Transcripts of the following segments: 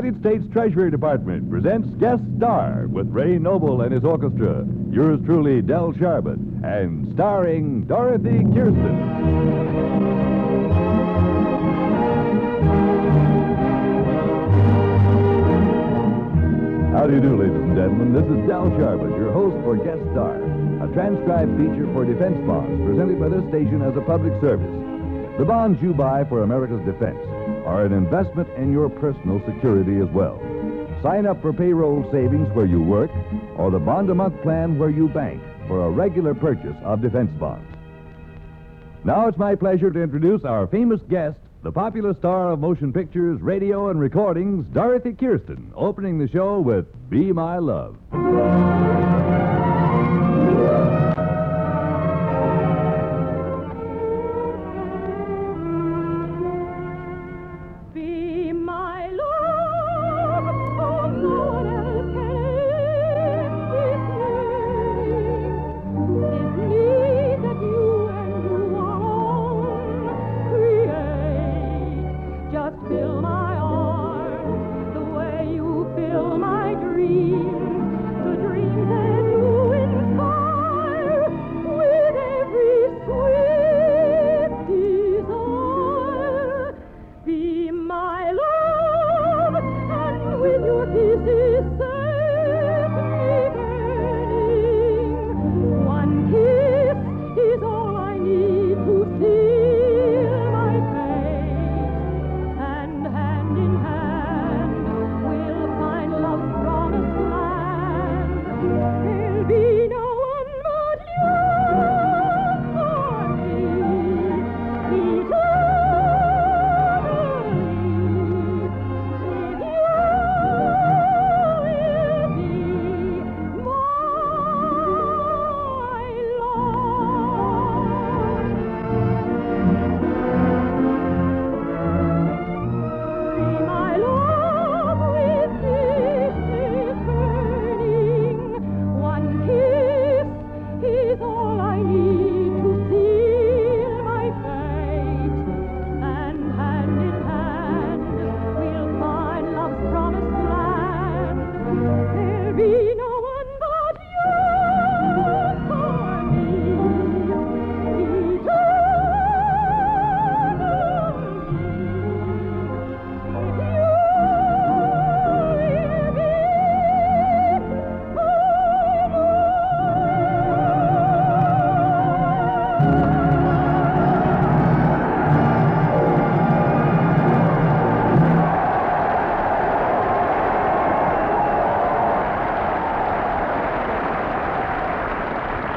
United States Treasury Department presents Guest Star with Ray Noble and his orchestra. Yours truly, Del Sharbutt, and starring Dorothy Kirsten. How do you do, ladies and gentlemen? This is Del Sharbutt, your host for Guest Star, a transcribed feature for defense bonds presented by this station as a public service. The bonds you buy for America's defense are an investment in your personal security as well. Sign up for payroll savings where you work or the bond a month plan where you bank for a regular purchase of defense bonds. Now it's my pleasure to introduce our famous guest, the popular star of motion pictures, radio, and recordings, Dorothy Kirsten, opening the show with Be My Love. Just fill my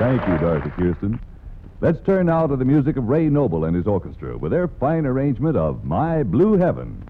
Thank you, Dorothy Kirsten. Let's turn now to the music of Ray Noble and his orchestra with their fine arrangement of My Blue Heaven.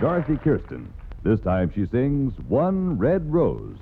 Dorothy Kirsten. This time she sings One Red Rose.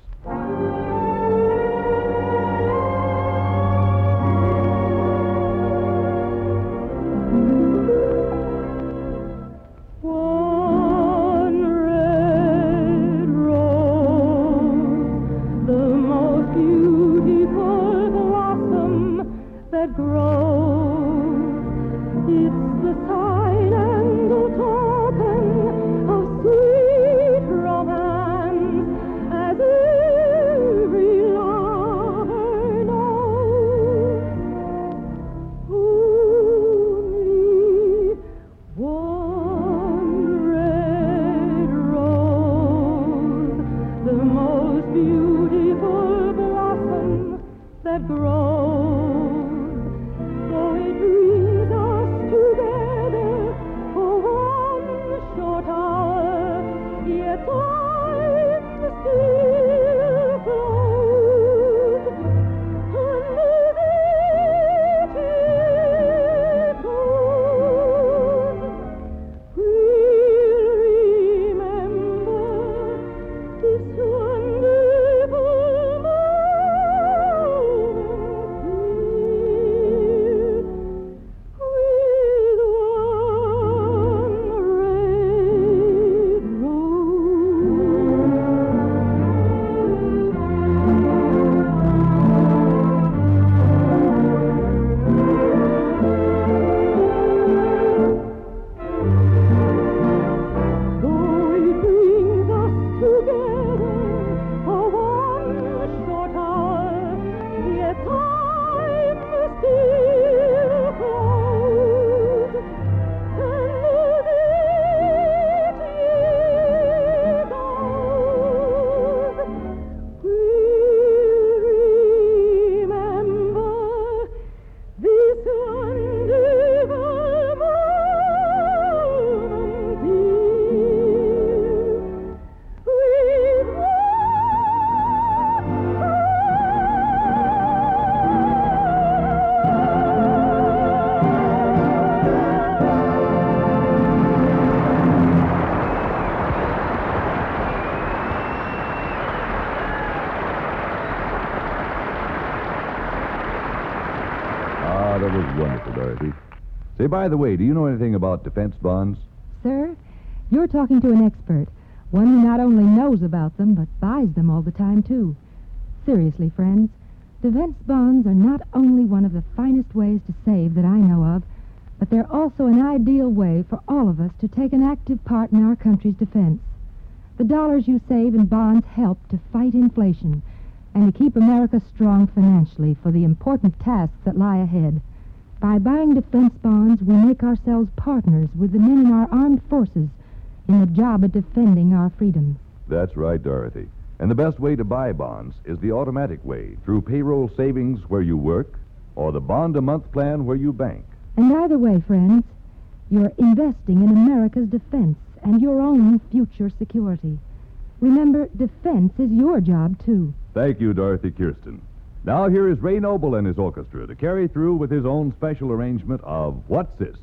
By the way, do you know anything about defense bonds? Sir, you're talking to an expert, one who not only knows about them, but buys them all the time, too. Seriously, friends, defense bonds are not only one of the finest ways to save that I know of, but they're also an ideal way for all of us to take an active part in our country's defense. The dollars you save in bonds help to fight inflation and to keep America strong financially for the important tasks that lie ahead. By buying defense bonds, we make ourselves partners with the men in our armed forces in the job of defending our freedoms. That's right, Dorothy. And the best way to buy bonds is the automatic way, through payroll savings where you work or the bond a month plan where you bank. And either way, friends, you're investing in America's defense and your own future security. Remember, defense is your job, too. Thank you, Dorothy Kirsten. Now here is Ray Noble and his orchestra to carry through with his own special arrangement of What's This?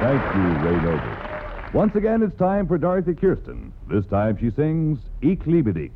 Thank you, Ray Noble. Once again, it's time for Dorothy Kirsten. This time she sings Ich liebe dich.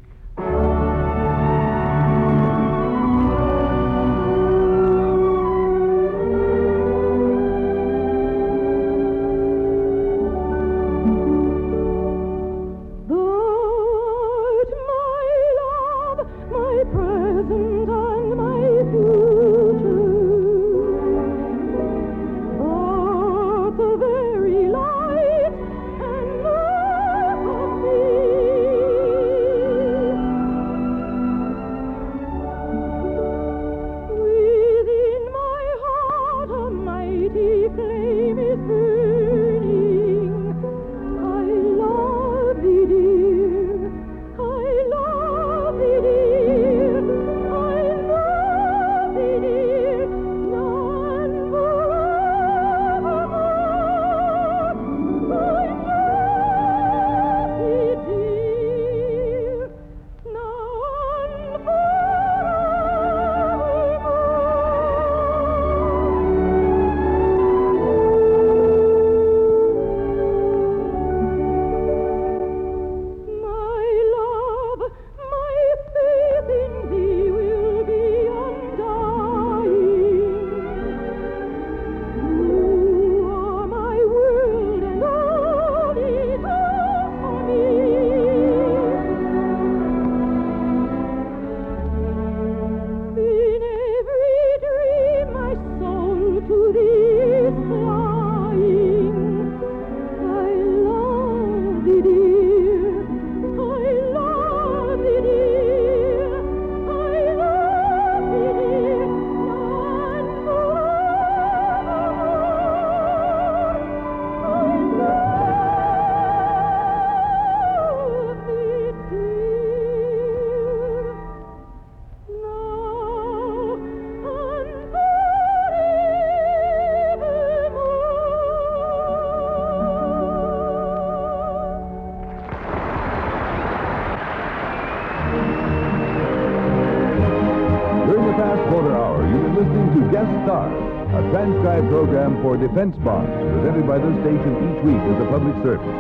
Guest Star, a transcribed program for defense bonds presented by this station each week as a public service.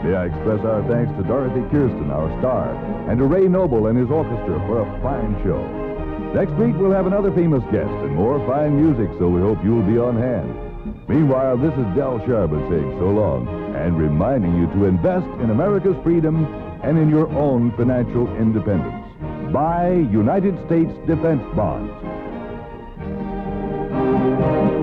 May I express our thanks to Dorothy Kirsten, our star, and to Ray Noble and his orchestra for a fine show. Next week, we'll have another famous guest and more fine music, so we hope you'll be on hand. Meanwhile, this is Del Sharbutt saying so long and reminding you to invest in America's freedom and in your own financial independence. Buy United States defense bonds. Música